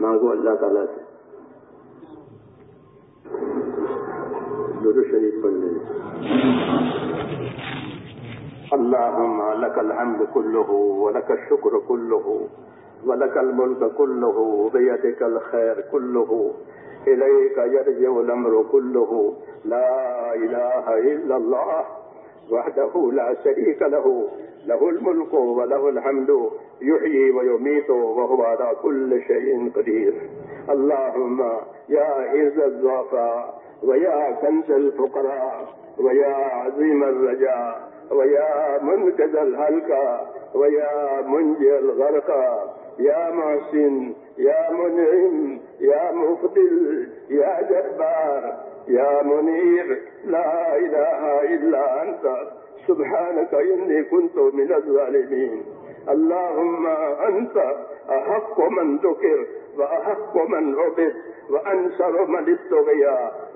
مانگو اللہ تعالیٰ سے۔ اللهم لك الحمد كله ولك الشكر كله ولك الملك كله بيدك الخير كله إليك يرجع الأمر كله لا إله إلا الله وحده لا شريك له له الملك وله الحمد يحيي ويميت وهو على كل شيء قدير. اللهم يا عز الضعفاء ويا كنز الفقراء ويا عظيم الرجاء ويا منقذ الهلكى ويا منجي الغرقى يا محسن يا منعم يا مفضل يا جبار يا منير لا إله إلا أنت سبحانك إني كنت من الظالمين. اللهم أنت أحق من ذكر وأحق من عبد وأنصر من ابتغي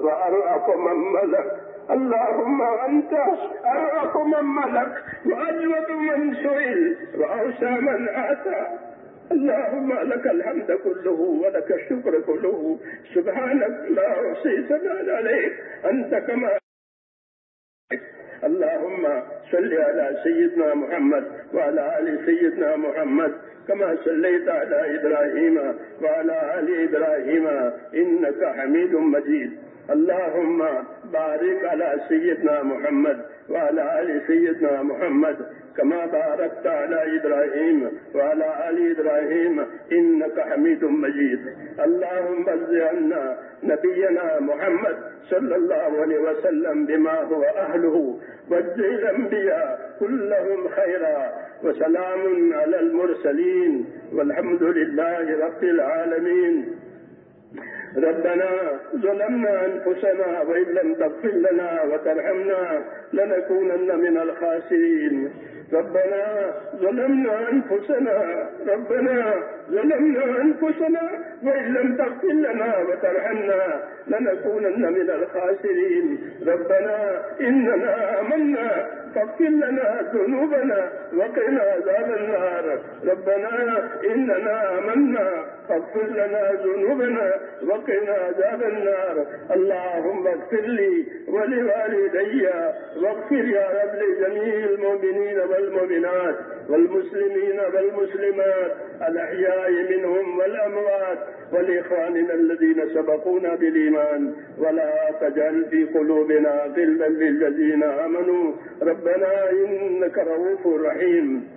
وأرأف من ملك. اللهم أنت أرأف من ملك وأجود من سئل وأوسع من آتى. اللهم لك الحمد كله ولك الشكر كله. سبحانك لا احصي ثناء عليك. أنت كما اللهم صل على سيدنا محمد وعلى آل سيدنا محمد كما صليت على إبراهيم وعلى ال إبراهيم إنك حميد مجيد. اللهم بارك على سيدنا محمد وعلى آل سيدنا محمد كما باركت على إبراهيم وعلى آل إبراهيم إنك حميد مجيد. اللهم عنا نبينا محمد صلى الله عليه وسلم بما هو أهله. واجزي الأنبياء كلهم خيرا. وسلام على المرسلين. والحمد لله رب العالمين. ربنا ظلمنا أنفسنا وإن لم تغفر لنا وترحمنا لنكونن من الخاسرين. ربنا ظلمنا أنفسنا ربنا ظلمنا أنفسنا وإن لم تغفر لنا وترحمنا لنكونن من الخاسرين. ربنا إننا آمنا فاغفر لنا ذنوبنا وقنا عذاب النار. ربنا إننا آمنا فاغفر لنا ذنوبنا وقنا عذاب النار. اللهم اغفر لي ولوالدي واغفر يا رب لجميع المؤمنين والمؤمنات والمسلمين والمسلمات الأحياء منهم والأموات ولاخواننا الذين سبقونا بالإيمان. ولا تجعل في قلوبنا غلا للذين آمنوا. ربنا إنك رؤوف رحيم.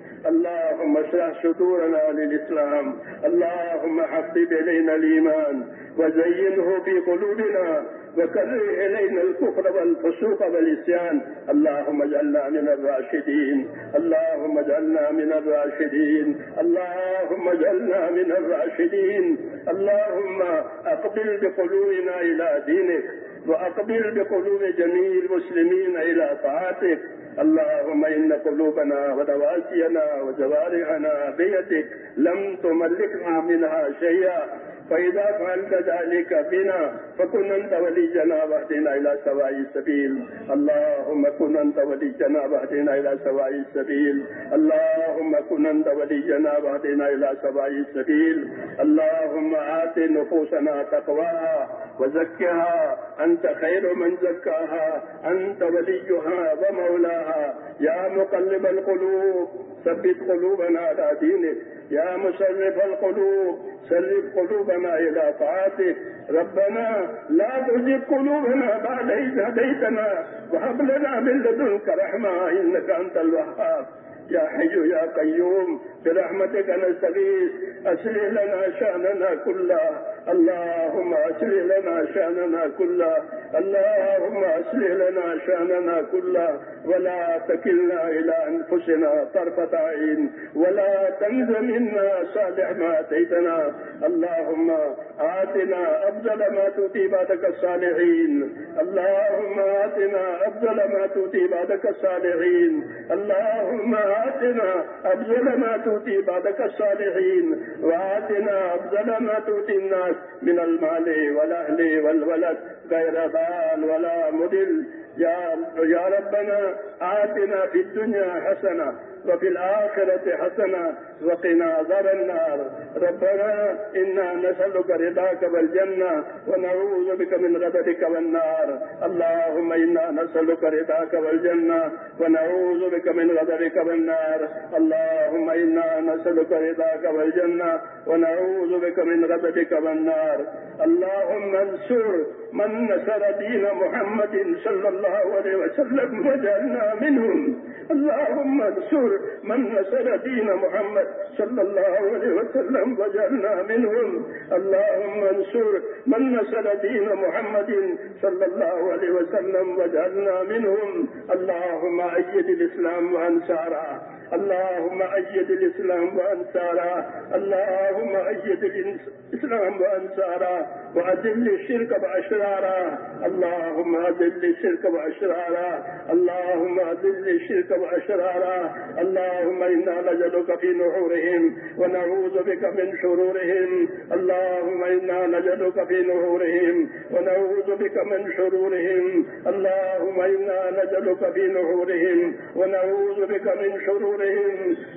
اللهم اشرح صدورنا للإسلام. اللهم حبب إلينا الإيمان وزينه في قلوبنا وكره إلينا الكفر والفسوق والعصيان. اللهم اجعلنا من الراشدين. اللهم اجعلنا من الراشدين. اللهم اجعلنا من الراشدين. اللهم أقبل بقلوبنا إلى دينك وأقبل بقلوب جميع المسلمين إلى طاعتك. اللهم إن قلوبنا ونواسينا وجوارحنا بيدك لم تملكنا منها شيئا. فإذا فعلت ذلك بنا فكن أنت ولينا واهدنا إلى سواء السبيل. اللهم كن أنت ولينا واهدنا إلى سواء السبيل. اللهم كن أنت ولينا واهدنا إلى سواء السبيل. اللهم آت نفوسنا تقواها. وزكها أنت خير من زكاها أنت وليها ومولاها. يا مقلب القلوب ثبت قلوبنا على دينك. يا مصرف القلوب سلف قلوبنا إلى طاعتك. ربنا لا تزغ قلوبنا بعد إذ هديتنا. وهب لنا من لدنك رحمة إنك أنت الوهاب. يا حي يا قيوم برحمتك نستغيث أصلح لنا شأننا كله. اللهم أصلح لنا شأننا كله. اللهم أصلح لنا شأننا كله. ولا تكلنا إلى أنفسنا طرفة عين. ولا تنز منا صالح ما أتيتنا. اللهم آتنا أفضل ما تؤتي بعدك الصالحين. اللهم آتنا أفضل ما تؤتي بعدك الصالحين. اللهم آتنا أفضل ما تؤتي بعدك الصالحين وآتنا أفضل ما تؤتي الناس من المال والأهل والولد غير ضال ولا مضل. يا يا ربنا آتنا في الدنيا حسنة وفي الآخرة حسنة وقنا عذاب النار. ربنا إنا نسألك رضاك والجنة ونعوذ بك من غضبك والنار. اللهم إنا نسألك رضاك والجنة ونعوذ بك من غضبك والنار. اللهم إنا نسألك رضاك والجنة ونعوذ بك من غضبك والنار. اللهم انصر من نصر دين محمد صلى الله عليه وسلم وجعلنا منهم. اللهم انصر من نصر دين محمد صلى الله عليه وسلم وجعلنا منهم. اللهم انصر من نصر دين محمد صلى الله عليه وسلم وجعلنا منهم. اللهم أيد الإسلام وأنصاره اللهم أيد الإسلام وأنصاره. اللهم أيد الإسلام وأنصاره. وأذل الشرك وأشراره. اللهم أذل الشرك وأشراره. اللهم أذل الشرك وأشراره. اللهم إنا نجدك في نحورهم ونعوذ بك من شرورهم. اللهم إنا نجدك في نحورهم ونعوذ بك من شرورهم. اللهم إنا نجدك في نحورهم ونعوذ بك من شرورهم.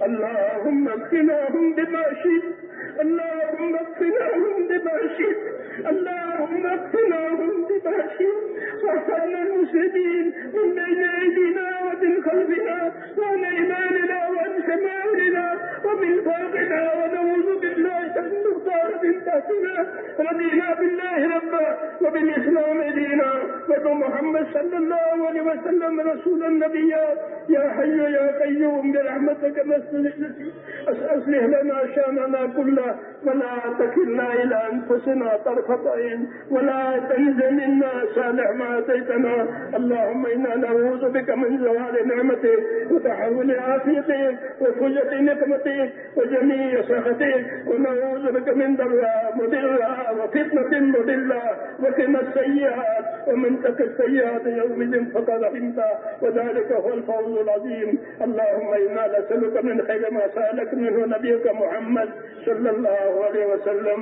اللهم اكفناهم بما شئت اللهم اكفناهم بما شئت اللهم اكفناهم بما شئت واحفظنا المسلمين من بين ايدينا ومن خلفنا وعن إيماننا وعن شمالنا ومن فوقنا. ونعوذ بالله ان نختار من تحتنا رضينا بالله ربا. وبالإسلام دينا. وبمحمد صلى الله عليه وسلم رسولا نبيا يا حي يا قيوم برحمتك أصلح لنا شأننا كله ولا تكلنا إلى أنفسنا طرفة عين ولا تنزل منا صالح ما اتيتنا اللهم إنا نعوذ بك من زوال نعمتك وتحول عافيتك وفجة نقمتك وجميع سخطك ونعوذ بك من ضراء مضرة وفتنة مضلة وقنا السيئات ومن تك السيئات يومئذ فقد رحمت وذلك هو الفوز العظيم. اللهم إنا نسألك من خير ما سألك منه نبيك محمد صلى الله عليه وسلم.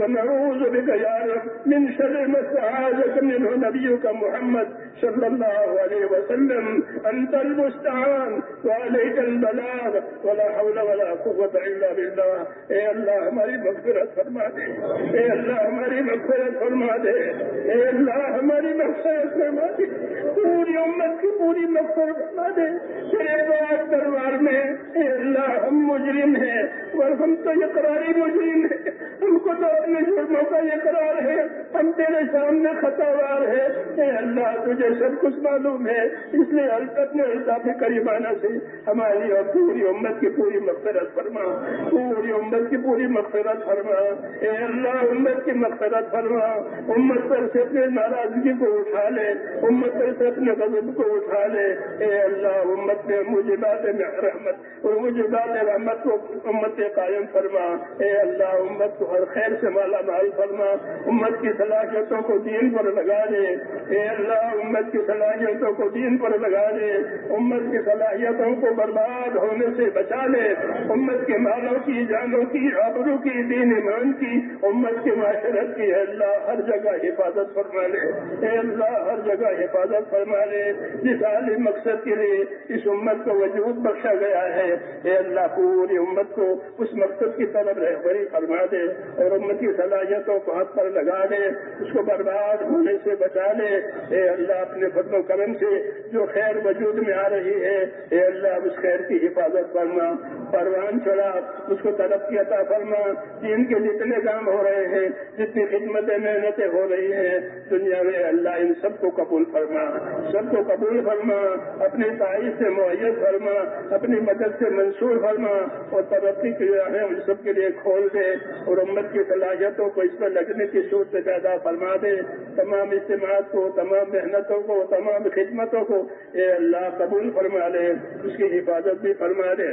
ونعوذ بك يا رب من شر ما استعاذك منه نبيك محمد صلى الله عليه وسلم. أنت المستعان وعليك البلاغ. ولا حول ولا قوة إلا بالله. اے اللہ ہماری مغفرت فرما دے اے اللہ ہماری مغفرت فرما دے اے اللہ ہماری مغفرت فرما دے پوری امت کی پوری مغفرت فرما دے تیرے دربار میں اے اللہ ہم مجرم ہیں اور ہم تو اقراری مجرم ہیں۔ ہم کو تو اپنے جرموں کا اقرار ہے۔ ہم تیرے سامنے خطاوار ہے۔ اے اللہ، تجھے سب کچھ معلوم ہے۔ اس لیے اپنے الطاف کریمانہ سے ہماری اور پوری امت کی پوری مغفرت فرما۔ پوری امت کی پوری مغفرت فرما۔ اے اللہ، امت کی مغفرت فرما۔ امت پر سے اپنے ناراضگی کو اٹھا لے۔ امت پر سے اپنے غضب کو اٹھا لے۔ اے اللہ، امت میں موجبات رحمت اور موجبات رحمت کو امت قائم فرما۔ اے اللہ، امت کو ہر خیر سے مالا مال فرما۔ امت کی صلاحیتوں کو دین پر لگا دے اے اللہ، امت کی صلاحیتوں کو دین پر لگا دے امت کی صلاحیتوں کو برباد ہونے سے بچا لے امت کے مالوں کی، جانوں کی آبروں کی، دین ایمان کی، امت کی معاشرت کی، اے اللہ، ہر جگہ حفاظت فرما لے اے اللہ، ہر جگہ حفاظت فرما لے جس عالی مقصد کے لیے اس امت کو وجود بخشا گیا ہے، اے اللہ، پوری امت کو اس مقصد کی طرف رہبری فرما دے اور امت کی صلاحیتوں کو ہاتھ پر لگا دے۔ اس کو برباد ہونے سے بچا لے۔ اے اللہ، اپنے فضل و کرم سے جو خیر وجود میں آ رہی ہے، اے اللہ اس خیر کی حفاظت کرنا پروان چڑھا اس کو ترقی عطا فرما دین کے جتنے کام ہو رہے ہیں، جتنی خدمتیں محنتیں ہو رہی ہیں، دنیا میں اللہ ان سب کو قبول فرما، سب کو قبول فرما، اپنی تائید سے مؤید فرما، اپنی مدد سے منصور فرما، اور ترقی کی راہیں ان سب کے لیے کھول دے، اور امت کی صلاحیتوں کو اس پر لگنے کی صورتیں پیدا فرما دے۔ تمام اجتماعات کو، تمام محنتوں کو، تمام خدمتوں کو اے اللہ قبول فرما دے اس کی حفاظت بھی فرما دے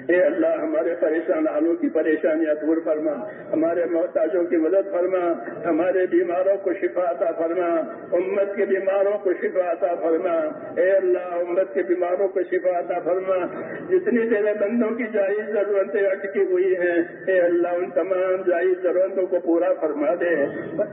اے اللہ، ہمارے پریشان حالوں کی پریشانیاں دور فرما، ہمارے محتاجوں کی مدد فرما، ہمارے بیماروں کو شفا عطا فرما، امت کے بیماروں کو شفا عطا فرما۔ اے اللہ، امت کے بیماروں کو شفا عطا فرما۔ جتنی تیرے بندوں کی جائز ضرورتیں اٹکی ہوئی ہیں، اے اللہ، ان تمام جائز ضرورتوں کو پورا فرما دے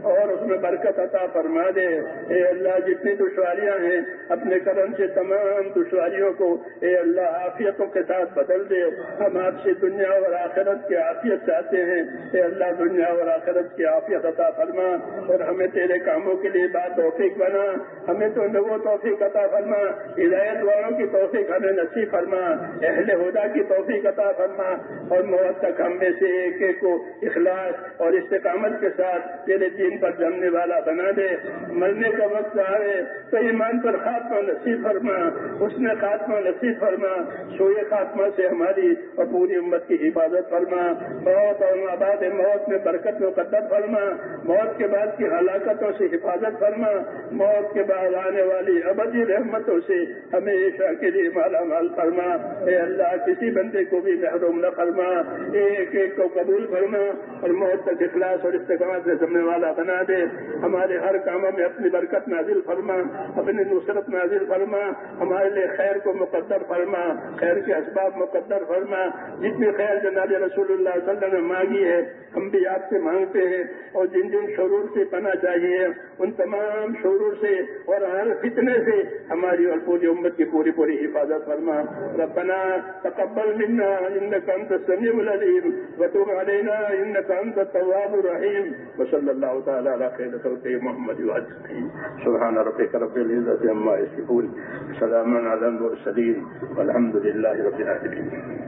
اور اس میں برکت عطا فرما دے۔ اے اللہ، جتنی دشواریاں ہیں، اپنے کرم سے تمام دشواریوں کو، اے اللہ، عافیتوں کے ساتھ بدل دے۔ ہم آپ سے دنیا اور آخرت کی عافیت چاہتے ہیں۔ اے اللہ، دنیا اور آخرت کی عافیت عطا فرما اور ہمیں تیرے کاموں کے لیے با توفیق بنا۔ ہمیں تو نو توفیق عطا فرما، ہدایت والوں کی توفیق ہمیں نصیب فرما، اہل ہدا کی توفیق عطا فرما اور موت تک ہم میں سے ایک ایک کو اخلاص اور استقامت کے ساتھ تیرے دین پر جمنے والا بنا دے۔ مرنے کا وقت آئے تو ایمان پر خاتمہ نصیب فرما حسن خاتمہ نصیب فرما۔ سوئے خاتمہ سے ہماری اور پوری امت کی حفاظت فرما۔ موت اور مابعد موت میں برکت مقدر فرما۔ موت کے بعد کی ہلاکتوں سے حفاظت فرما۔ موت کے بعد آنے والی ابدی رحمتوں سے ہمیشہ کے لیے مالا مال فرما۔ اے اللہ، کسی بندے کو بھی محروم نہ فرما۔ ایک ایک کو قبول فرما اور موت تک اخلاص اور استقامت سے سمنے والا بنا دے۔ ہمارے ہر کاموں میں اپنی برکت نازل فرما۔ اپنی نصرت نازل فرما۔ ہمارے لیے خیر کو مقدر فرما۔ خیر کے اسباب مقدر فرما فرما جتنے خیر جناب رسول اللہ علیہ وسلم نے مانگی ہے، ہم بھی آپ سے مانگتے ہیں اور جن جن شرور سے پناہ چاہی ہے ان تمام شرور سے اور ہر فتنے سے ہماری اور پوری امت کی پوری پوری حفاظت فرما۔ ربنا تقبل منا انك انت السميع العليم وتب علينا انك انت التواب الرحيم وصلى الله تعالى على خير خلقه محمد وعلى سبحان ربك رب العزة عما يصفون سلام على المرسلين الحمد للہ رب العالمين